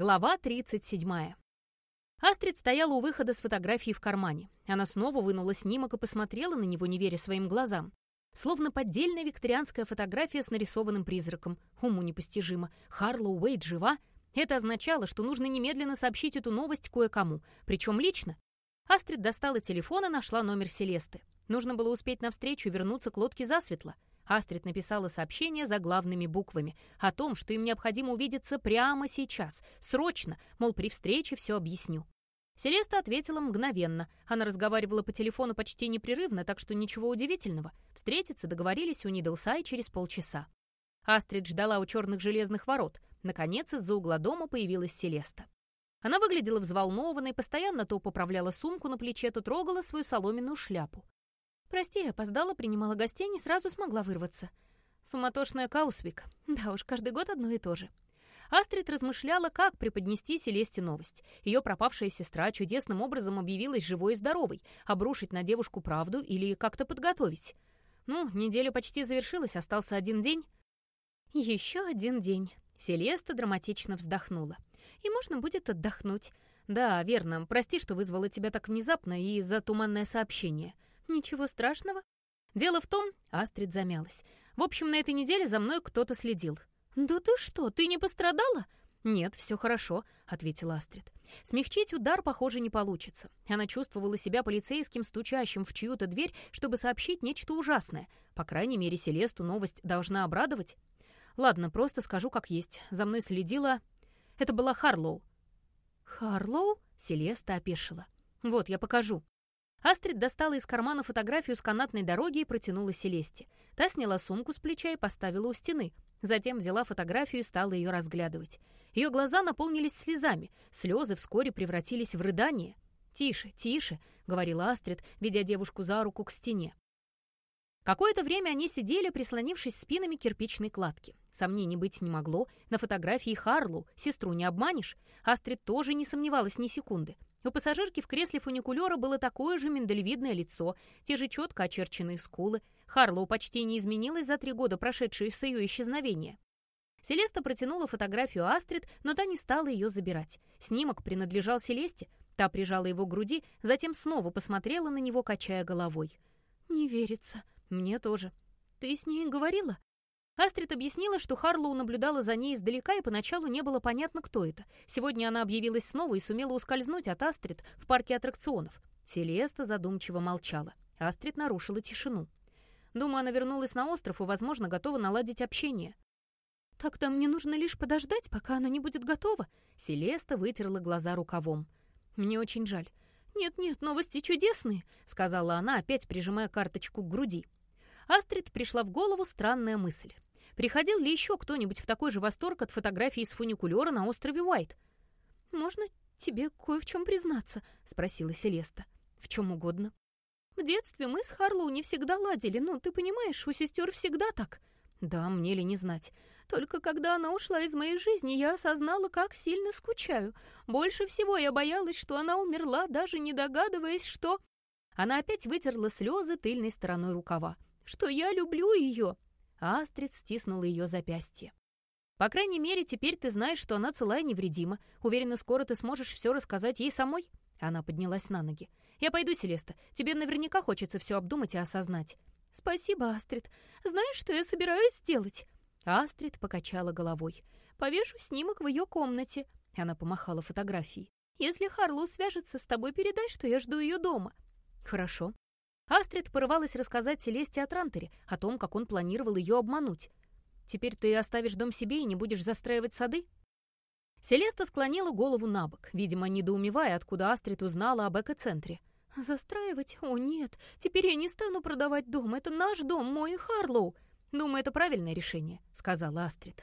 Глава 37. Астрид стояла у выхода с фотографией в кармане. Она снова вынула снимок и посмотрела на него, не веря своим глазам. Словно поддельная викторианская фотография с нарисованным призраком. Уму непостижимо. Харлоу Уэйд жива? Это означало, что нужно немедленно сообщить эту новость кое-кому, причем лично. Астрид достала телефон и нашла номер Селесты. Нужно было успеть навстречу и вернуться к лодке засветло. Астрид написала сообщение за главными буквами о том, что им необходимо увидеться прямо сейчас, срочно, мол, при встрече все объясню. Селеста ответила мгновенно. Она разговаривала по телефону почти непрерывно, так что ничего удивительного. Встретиться договорились у Нидлсай через полчаса. Астрид ждала у черных железных ворот. Наконец, из-за угла дома появилась Селеста. Она выглядела взволнованной, постоянно то поправляла сумку на плече, то трогала свою соломенную шляпу. «Прости, опоздала, принимала гостей, не сразу смогла вырваться». Суматошная Каусвик. Да уж, каждый год одно и то же. Астрид размышляла, как преподнести Селесте новость. Ее пропавшая сестра чудесным образом объявилась живой и здоровой, обрушить на девушку правду или как-то подготовить. Ну, неделя почти завершилась, остался один день. Еще один день. Селеста драматично вздохнула. И можно будет отдохнуть. Да, верно, прости, что вызвала тебя так внезапно и за туманное сообщение. «Ничего страшного?» «Дело в том...» — Астрид замялась. «В общем, на этой неделе за мной кто-то следил». «Да ты что, ты не пострадала?» «Нет, все хорошо», — ответила Астрид. Смягчить удар, похоже, не получится. Она чувствовала себя полицейским, стучащим в чью-то дверь, чтобы сообщить нечто ужасное. По крайней мере, Селесту новость должна обрадовать. Ладно, просто скажу как есть. За мной следила... Это была Харлоу. «Харлоу?» — Селеста опешила. «Вот, я покажу». Астрид достала из кармана фотографию с канатной дороги и протянула Селесте. Та сняла сумку с плеча и поставила у стены. Затем взяла фотографию и стала ее разглядывать. Ее глаза наполнились слезами. Слезы вскоре превратились в рыдание. «Тише, тише», — говорила Астрид, ведя девушку за руку к стене. Какое-то время они сидели, прислонившись спинами к кирпичной кладке. Сомнений быть не могло. На фотографии Харлу сестру не обманешь. Астрид тоже не сомневалась ни секунды. У пассажирки в кресле фуникулера было такое же миндалевидное лицо, те же четко очерченные скулы. Харлоу почти не изменилась за три года, прошедшие с ее исчезновения. Селеста протянула фотографию Астрид, но та не стала ее забирать. Снимок принадлежал Селесте. Та прижала его к груди, затем снова посмотрела на него, качая головой. «Не верится. Мне тоже. Ты с ней говорила?» Астрид объяснила, что Харлоу наблюдала за ней издалека, и поначалу не было понятно, кто это. Сегодня она объявилась снова и сумела ускользнуть от Астрид в парке аттракционов. Селеста задумчиво молчала. Астрид нарушила тишину. Думаю, она вернулась на остров и, возможно, готова наладить общение. «Так-то мне нужно лишь подождать, пока она не будет готова». Селеста вытерла глаза рукавом. «Мне очень жаль». «Нет-нет, новости чудесные», — сказала она, опять прижимая карточку к груди. Астрид пришла в голову странная мысль. Приходил ли еще кто-нибудь в такой же восторг от фотографии из фуникулера на острове Уайт? «Можно тебе кое в чем признаться?» — спросила Селеста. «В чем угодно». «В детстве мы с Харлоу не всегда ладили, ну, ты понимаешь, у сестер всегда так». «Да, мне ли не знать. Только когда она ушла из моей жизни, я осознала, как сильно скучаю. Больше всего я боялась, что она умерла, даже не догадываясь, что...» Она опять вытерла слезы тыльной стороной рукава. «Что я люблю ее!» Астрид стиснула ее запястье. «По крайней мере, теперь ты знаешь, что она целая и невредима. Уверена, скоро ты сможешь все рассказать ей самой». Она поднялась на ноги. «Я пойду, Селеста. Тебе наверняка хочется все обдумать и осознать». «Спасибо, Астрид. Знаешь, что я собираюсь сделать?» Астрид покачала головой. «Повешу снимок в ее комнате». Она помахала фотографией. «Если Харлоу свяжется с тобой, передай, что я жду ее дома». «Хорошо», Астрид порывалась рассказать Селесте о Трантере, о том, как он планировал ее обмануть. «Теперь ты оставишь дом себе и не будешь застраивать сады?» Селеста склонила голову на бок, видимо, недоумевая, откуда Астрид узнала об экоцентре. «Застраивать? О, нет! Теперь я не стану продавать дом. Это наш дом, мой и Харлоу!» «Думаю, это правильное решение», — сказала Астрид.